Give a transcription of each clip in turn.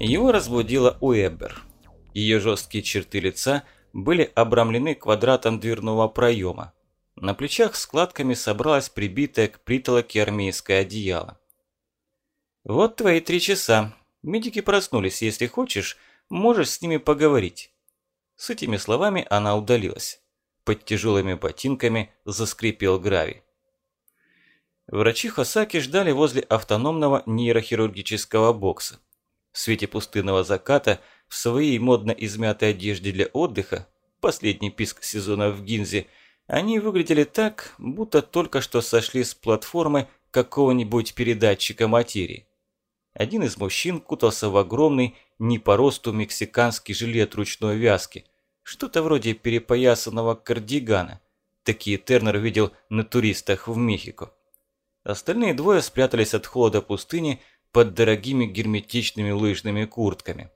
Его разбудила Уэббер. Ее жесткие черты лица были обрамлены квадратом дверного проема. На плечах складками собралось прибитое к притолоке армейское одеяло. «Вот твои три часа. Медики проснулись. Если хочешь, можешь с ними поговорить». С этими словами она удалилась. Под тяжелыми ботинками заскрипел гравий. Врачи Хосаки ждали возле автономного нейрохирургического бокса. В свете пустынного заката, в своей модно измятой одежде для отдыха, последний писк сезона в Гинзе, они выглядели так, будто только что сошли с платформы какого-нибудь передатчика материи. Один из мужчин кутался в огромный, не по росту мексиканский жилет ручной вязки, что-то вроде перепоясанного кардигана. Такие Тернер видел на туристах в Мехико. Остальные двое спрятались от холода пустыни под дорогими герметичными лыжными куртками.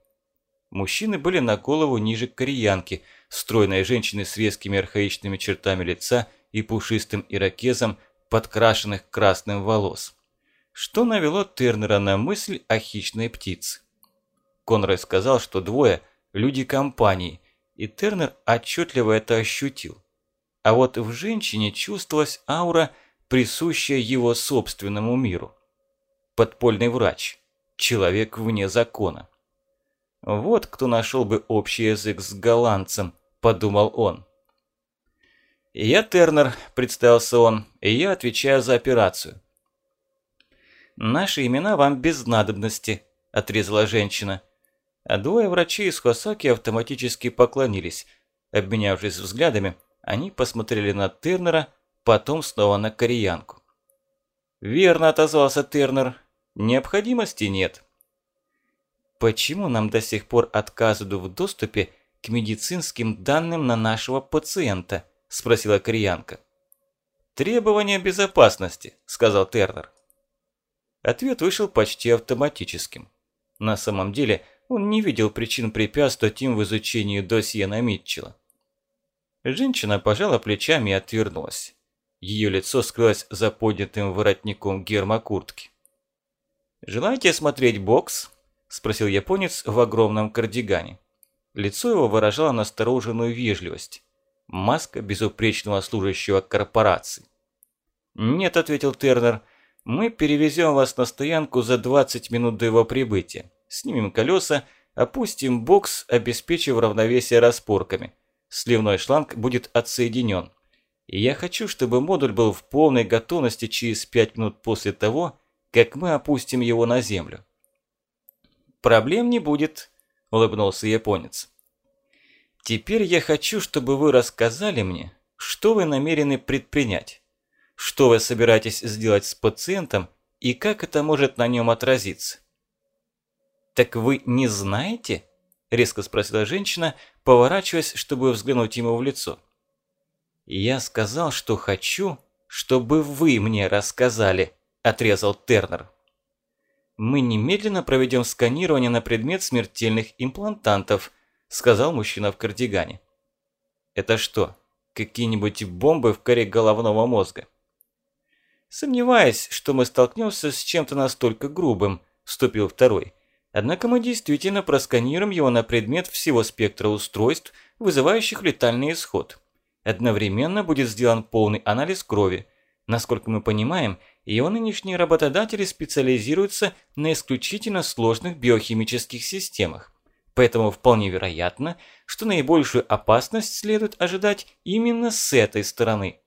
Мужчины были на голову ниже кореянки, стройные женщины с резкими архаичными чертами лица и пушистым ирокезом, подкрашенных красным волос. Что навело Тернера на мысль о хищной птице? Конрай сказал, что двое – люди компании, и Тернер отчетливо это ощутил. А вот в женщине чувствовалась аура, присущая его собственному миру подпольный врач, человек вне закона. Вот кто нашел бы общий язык с голландцем, подумал он. «Я Тернер», – представился он, – «и я отвечаю за операцию». «Наши имена вам без надобности», – отрезала женщина. А двое врачей из Хосаки автоматически поклонились. Обменявшись взглядами, они посмотрели на Тернера, потом снова на кореянку. «Верно», – отозвался Тернер, Необходимости нет. Почему нам до сих пор отказывают в доступе к медицинским данным на нашего пациента? Спросила кореянка. Требования безопасности, сказал Тернер. Ответ вышел почти автоматическим. На самом деле он не видел причин препятствовать им в изучении досье на Митчелла. Женщина пожала плечами и отвернулась. Ее лицо скрылось за поднятым воротником гермокуртки. «Желаете смотреть бокс?» – спросил японец в огромном кардигане. Лицо его выражало настороженную вежливость. Маска безупречного служащего корпорации. «Нет», – ответил Тернер, – «мы перевезем вас на стоянку за 20 минут до его прибытия. Снимем колеса, опустим бокс, обеспечив равновесие распорками. Сливной шланг будет отсоединен. И я хочу, чтобы модуль был в полной готовности через 5 минут после того, как мы опустим его на землю. «Проблем не будет», – улыбнулся японец. «Теперь я хочу, чтобы вы рассказали мне, что вы намерены предпринять, что вы собираетесь сделать с пациентом и как это может на нем отразиться». «Так вы не знаете?» – резко спросила женщина, поворачиваясь, чтобы взглянуть ему в лицо. «Я сказал, что хочу, чтобы вы мне рассказали», отрезал Тернер. «Мы немедленно проведем сканирование на предмет смертельных имплантантов», сказал мужчина в кардигане. «Это что, какие-нибудь бомбы в коре головного мозга?» «Сомневаюсь, что мы столкнемся с чем-то настолько грубым», вступил второй. «Однако мы действительно просканируем его на предмет всего спектра устройств, вызывающих летальный исход. Одновременно будет сделан полный анализ крови. Насколько мы понимаем, его нынешние работодатели специализируются на исключительно сложных биохимических системах. Поэтому вполне вероятно, что наибольшую опасность следует ожидать именно с этой стороны.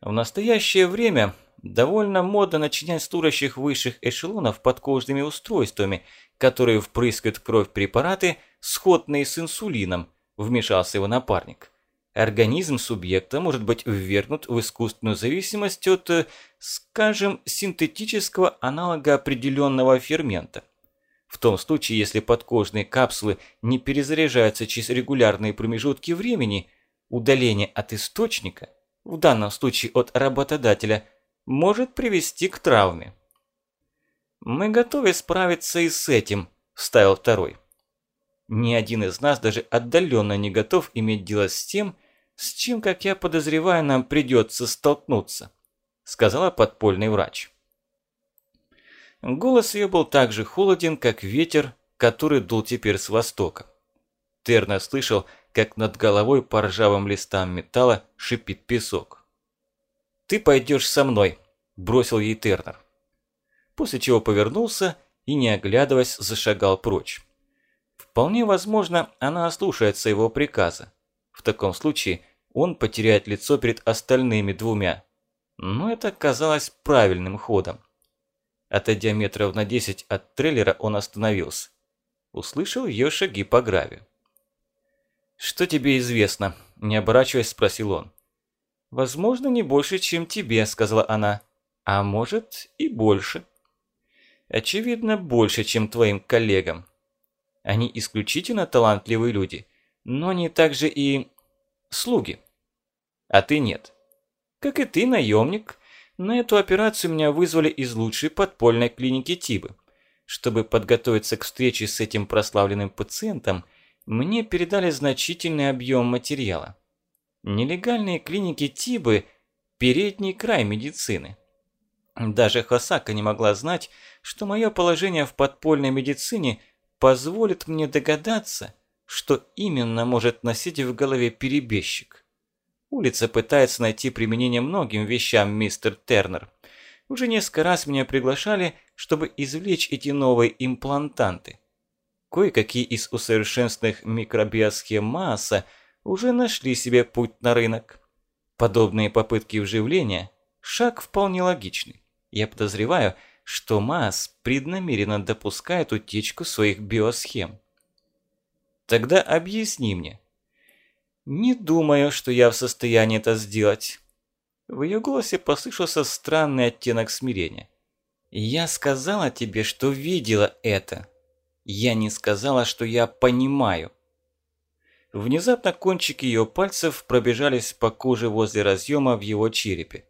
В настоящее время довольно модно начинять служащих высших эшелонов подкожными устройствами, которые впрыскивают в кровь препараты, сходные с инсулином, вмешался его напарник организм субъекта может быть ввергнут в искусственную зависимость от, э, скажем, синтетического аналога определенного фермента. В том случае, если подкожные капсулы не перезаряжаются через регулярные промежутки времени, удаление от источника, в данном случае от работодателя, может привести к травме. «Мы готовы справиться и с этим», – вставил второй. Ни один из нас даже отдаленно не готов иметь дело с тем, с чем, как я подозреваю, нам придется столкнуться», сказала подпольный врач. Голос ее был так же холоден, как ветер, который дул теперь с востока. Терна слышал, как над головой по ржавым листам металла шипит песок. «Ты пойдешь со мной», – бросил ей Тернер. После чего повернулся и, не оглядываясь, зашагал прочь. Вполне возможно, она ослушается его приказа. В таком случае он потеряет лицо перед остальными двумя. Но это казалось правильным ходом. Отойдя метров на десять от трейлера, он остановился. Услышал ее шаги по гравию. «Что тебе известно?» – не оборачиваясь, спросил он. «Возможно, не больше, чем тебе», – сказала она. «А может, и больше». «Очевидно, больше, чем твоим коллегам. Они исключительно талантливые люди, но они также и... слуги. А ты нет. Как и ты, наемник, на эту операцию меня вызвали из лучшей подпольной клиники Тибы. Чтобы подготовиться к встрече с этим прославленным пациентом, мне передали значительный объем материала. Нелегальные клиники Тибы – передний край медицины. Даже Хосака не могла знать, что мое положение в подпольной медицине позволит мне догадаться, что именно может носить в голове перебежчик. Улица пытается найти применение многим вещам, мистер Тернер. Уже несколько раз меня приглашали, чтобы извлечь эти новые имплантанты. Кое-какие из усовершенствованных микробиосхем Мааса уже нашли себе путь на рынок. Подобные попытки вживления – шаг вполне логичный. Я подозреваю, что Маас преднамеренно допускает утечку своих биосхем. Тогда объясни мне, «Не думаю, что я в состоянии это сделать». В ее голосе послышался странный оттенок смирения. «Я сказала тебе, что видела это. Я не сказала, что я понимаю». Внезапно кончики ее пальцев пробежались по коже возле разъема в его черепе.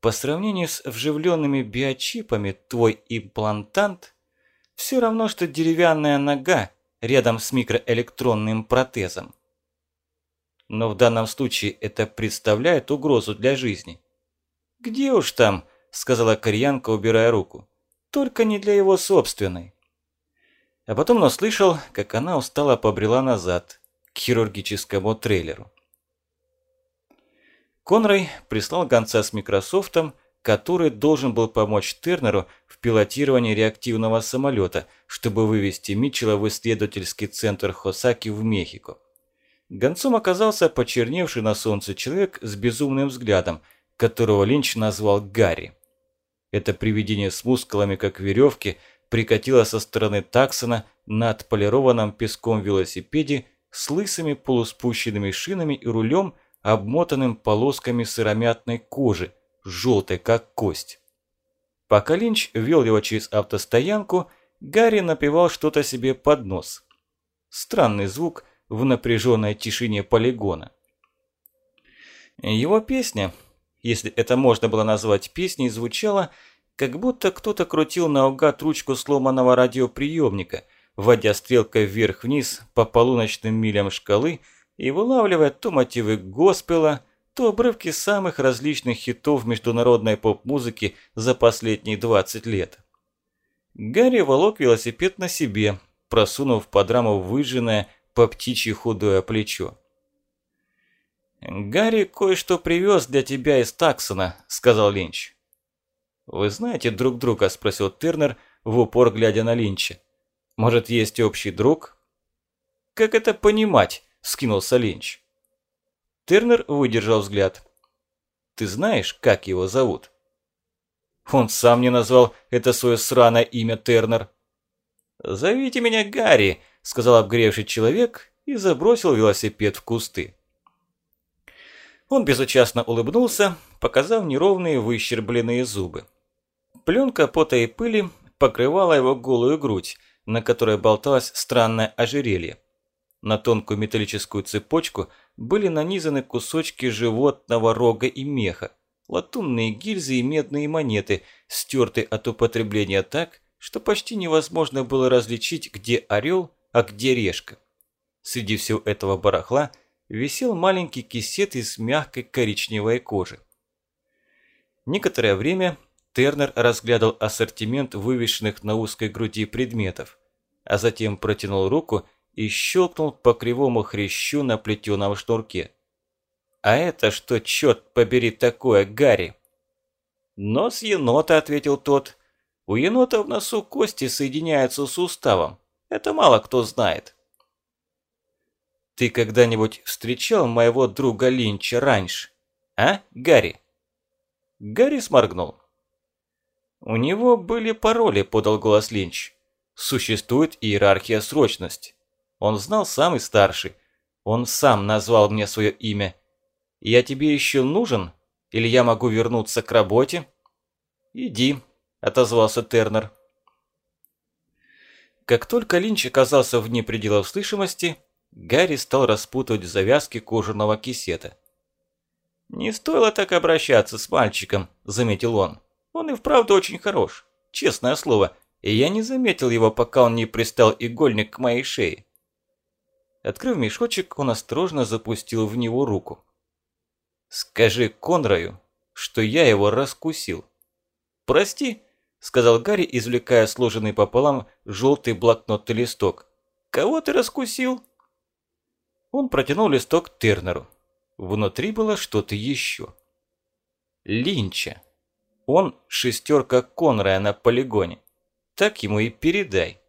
По сравнению с вживленными биочипами, твой имплантант все равно, что деревянная нога рядом с микроэлектронным протезом но в данном случае это представляет угрозу для жизни. «Где уж там», – сказала кореянка, убирая руку. «Только не для его собственной». А потом он услышал, как она устало побрела назад, к хирургическому трейлеру. Конрой прислал гонца с Микрософтом, который должен был помочь Тернеру в пилотировании реактивного самолета, чтобы вывести Митчелла в исследовательский центр Хосаки в Мехико. Гонцом оказался почерневший на солнце человек с безумным взглядом, которого Линч назвал Гарри. Это привидение с мускулами, как веревки, прикатило со стороны таксона на отполированном песком велосипеде с лысыми полуспущенными шинами и рулем, обмотанным полосками сыромятной кожи, желтой как кость. Пока Линч вел его через автостоянку, Гарри напевал что-то себе под нос. Странный звук – в напряженной тишине полигона. Его песня, если это можно было назвать песней, звучала, как будто кто-то крутил наугад ручку сломанного радиоприемника, вводя стрелкой вверх-вниз по полуночным милям шкалы и вылавливая то мотивы госпела, то обрывки самых различных хитов международной поп-музыки за последние 20 лет. Гарри волок велосипед на себе, просунув под раму выжженное, по птичьи худое плечо. «Гарри кое-что привез для тебя из Таксона», – сказал Линч. «Вы знаете друг друга?» – спросил Тернер, в упор глядя на Линча. «Может, есть общий друг?» «Как это понимать?» – скинулся Линч. Тернер выдержал взгляд. «Ты знаешь, как его зовут?» «Он сам не назвал это свое сраное имя Тернер». «Зовите меня Гарри», сказал обгревший человек и забросил велосипед в кусты. Он безучастно улыбнулся, показав неровные выщербленные зубы. Пленка пота и пыли покрывала его голую грудь, на которой болталось странное ожерелье. На тонкую металлическую цепочку были нанизаны кусочки животного рога и меха, латунные гильзы и медные монеты, стертые от употребления так, что почти невозможно было различить, где орел, а где решка? Среди всего этого барахла висел маленький кисет из мягкой коричневой кожи. Некоторое время Тернер разглядывал ассортимент вывешенных на узкой груди предметов, а затем протянул руку и щелкнул по кривому хрящу на плетеном шнурке. «А это что, черт побери, такое, Гарри?» «Нос енота», – ответил тот. «У енота в носу кости соединяются с суставом. Это мало кто знает». «Ты когда-нибудь встречал моего друга Линча раньше? А, Гарри?» Гарри сморгнул. «У него были пароли», – подал голос Линч. «Существует иерархия срочности. Он знал самый старший. Он сам назвал мне свое имя. Я тебе еще нужен? Или я могу вернуться к работе?» «Иди», – отозвался Тернер. Как только Линч оказался вне пределов слышимости, Гарри стал распутывать завязки кожаного кисета. «Не стоило так обращаться с мальчиком», – заметил он. «Он и вправду очень хорош, честное слово, и я не заметил его, пока он не пристал игольник к моей шее». Открыв мешочек, он осторожно запустил в него руку. «Скажи Конраю, что я его раскусил». «Прости», – сказал Гарри, извлекая сложенный пополам желтый блокнотный листок. «Кого ты раскусил?» Он протянул листок Тернеру. Внутри было что-то еще. Линча. Он шестерка Конрая на полигоне. Так ему и передай.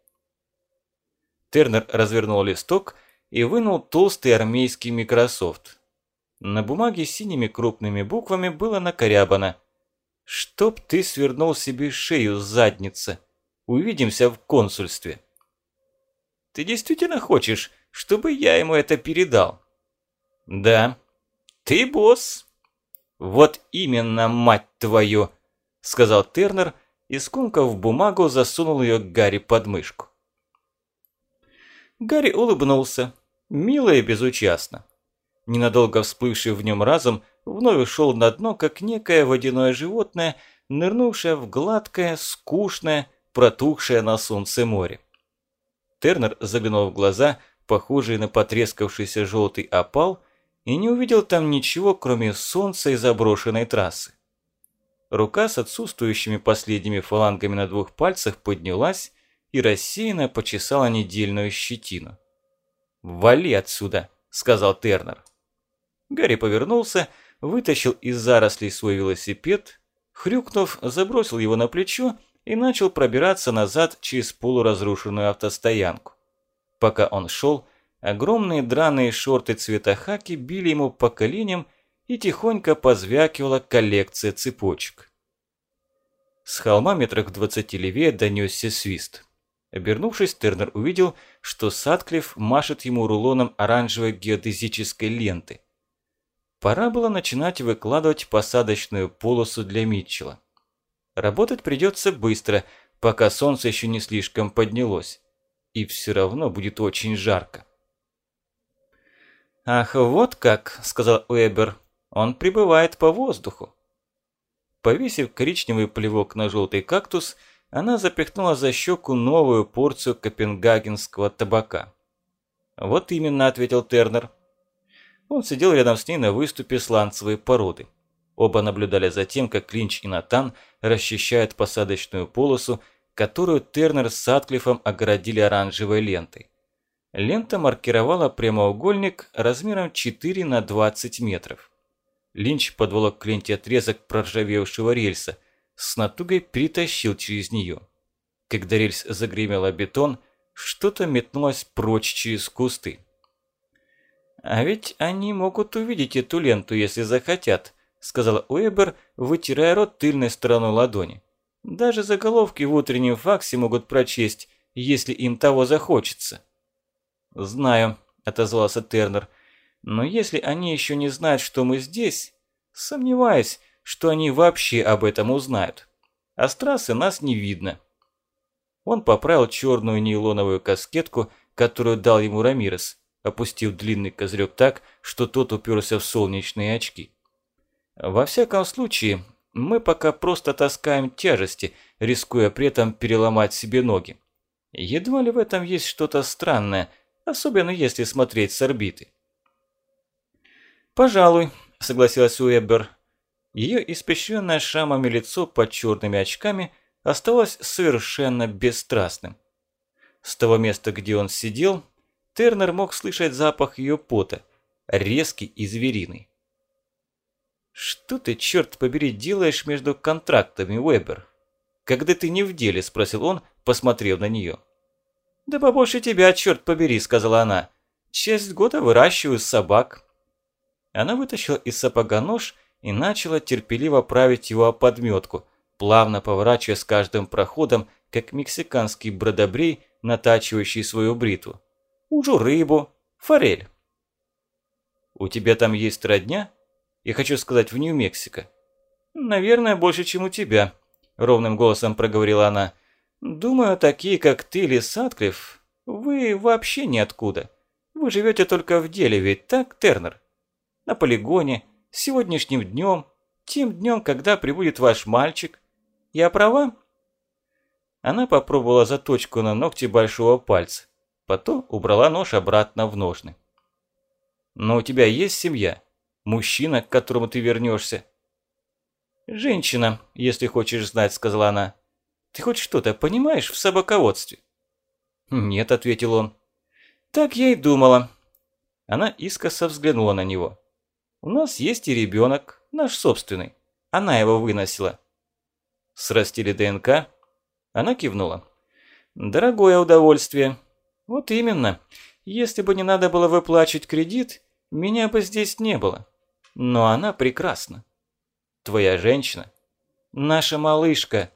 Тернер развернул листок и вынул толстый армейский Microsoft. На бумаге синими крупными буквами было накорябано «Чтоб ты свернул себе шею, задница! Увидимся в консульстве!» «Ты действительно хочешь, чтобы я ему это передал?» «Да», «Ты босс!» «Вот именно, мать твою!» – сказал Тернер и, скомкав бумагу, засунул ее Гарри под мышку. Гарри улыбнулся, мило и безучастно. Ненадолго всплывший в нем разум вновь ушел на дно, как некое водяное животное, нырнувшее в гладкое, скучное, протухшее на солнце море. Тернер заглянул в глаза, похожие на потрескавшийся желтый опал, и не увидел там ничего, кроме солнца и заброшенной трассы. Рука с отсутствующими последними фалангами на двух пальцах поднялась и рассеянно почесала недельную щетину. «Вали отсюда!» – сказал Тернер. Гарри повернулся, вытащил из зарослей свой велосипед, хрюкнув, забросил его на плечо и начал пробираться назад через полуразрушенную автостоянку. Пока он шел, Огромные драные шорты цвета хаки били ему по коленям и тихонько позвякивала коллекция цепочек. С холма метрах двадцати левее донесся свист. Обернувшись, Тернер увидел, что Садклифф машет ему рулоном оранжевой геодезической ленты. Пора было начинать выкладывать посадочную полосу для Митчелла. Работать придется быстро, пока солнце еще не слишком поднялось. И все равно будет очень жарко. «Ах, вот как», – сказал Уэбер, – «он прибывает по воздуху». Повесив коричневый плевок на желтый кактус, она запихнула за щеку новую порцию копенгагенского табака. «Вот именно», – ответил Тернер. Он сидел рядом с ней на выступе сланцевой породы. Оба наблюдали за тем, как Клинч и Натан расчищают посадочную полосу, которую Тернер с Сатклиффом огородили оранжевой лентой. Лента маркировала прямоугольник размером 4 на 20 метров. Линч подволок к ленте отрезок проржавевшего рельса, с натугой перетащил через нее. Когда рельс загремел бетон, что-то метнулось прочь через кусты. «А ведь они могут увидеть эту ленту, если захотят», сказал Уэбер, вытирая рот тыльной стороной ладони. «Даже заголовки в утреннем факсе могут прочесть, если им того захочется». «Знаю», – отозвался Тернер. «Но если они еще не знают, что мы здесь, сомневаюсь, что они вообще об этом узнают. А с трассы нас не видно». Он поправил черную нейлоновую каскетку, которую дал ему Рамирес, опустив длинный козырек так, что тот уперся в солнечные очки. «Во всяком случае, мы пока просто таскаем тяжести, рискуя при этом переломать себе ноги. Едва ли в этом есть что-то странное – особенно если смотреть с орбиты. «Пожалуй», – согласилась Уэббер. Ее испещренное шрамами лицо под черными очками оставалось совершенно бесстрастным. С того места, где он сидел, Тернер мог слышать запах ее пота, резкий и звериный. «Что ты, черт побери, делаешь между контрактами, Уэбер? Когда ты не в деле?» – спросил он, посмотрев на нее. «Да побольше тебя, черт побери», – сказала она. «Часть года выращиваю собак». Она вытащила из сапога нож и начала терпеливо править его подметку, плавно поворачивая с каждым проходом, как мексиканский бродобрей, натачивающий свою бритву. Ужу рыбу, форель. У тебя там есть родня? Я хочу сказать, в Нью-Мексико. Наверное, больше, чем у тебя, ровным голосом проговорила она. Думаю, такие, как ты или Садклифф, вы вообще ниоткуда. Вы живете только в деле, ведь так, Тернер? На полигоне, сегодняшним днем, тем днем, когда прибудет ваш мальчик. Я права?» Она попробовала заточку на ногте большого пальца. Потом убрала нож обратно в ножны. «Но у тебя есть семья? Мужчина, к которому ты вернешься?» «Женщина, если хочешь знать», — сказала она. «Ты хоть что-то понимаешь в собаководстве?» «Нет», — ответил он. «Так я и думала». Она искоса взглянула на него. У нас есть и ребенок, наш собственный. Она его выносила. Срастили ДНК? Она кивнула. Дорогое удовольствие. Вот именно. Если бы не надо было выплачивать кредит, меня бы здесь не было. Но она прекрасна. Твоя женщина? Наша малышка.